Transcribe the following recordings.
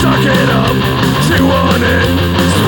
suck it up on it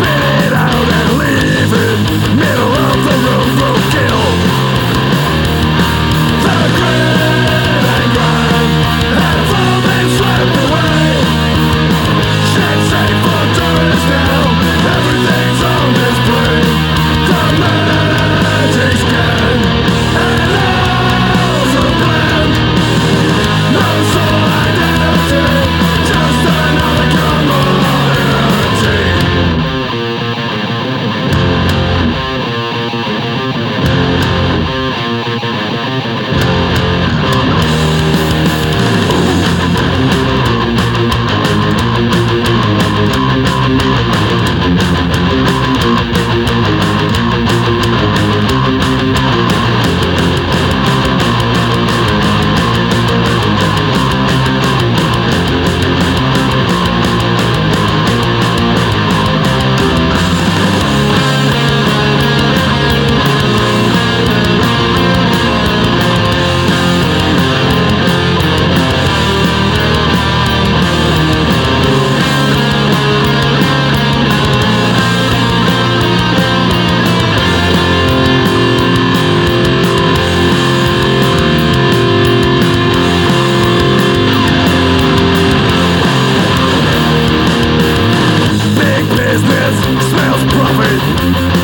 Thank you.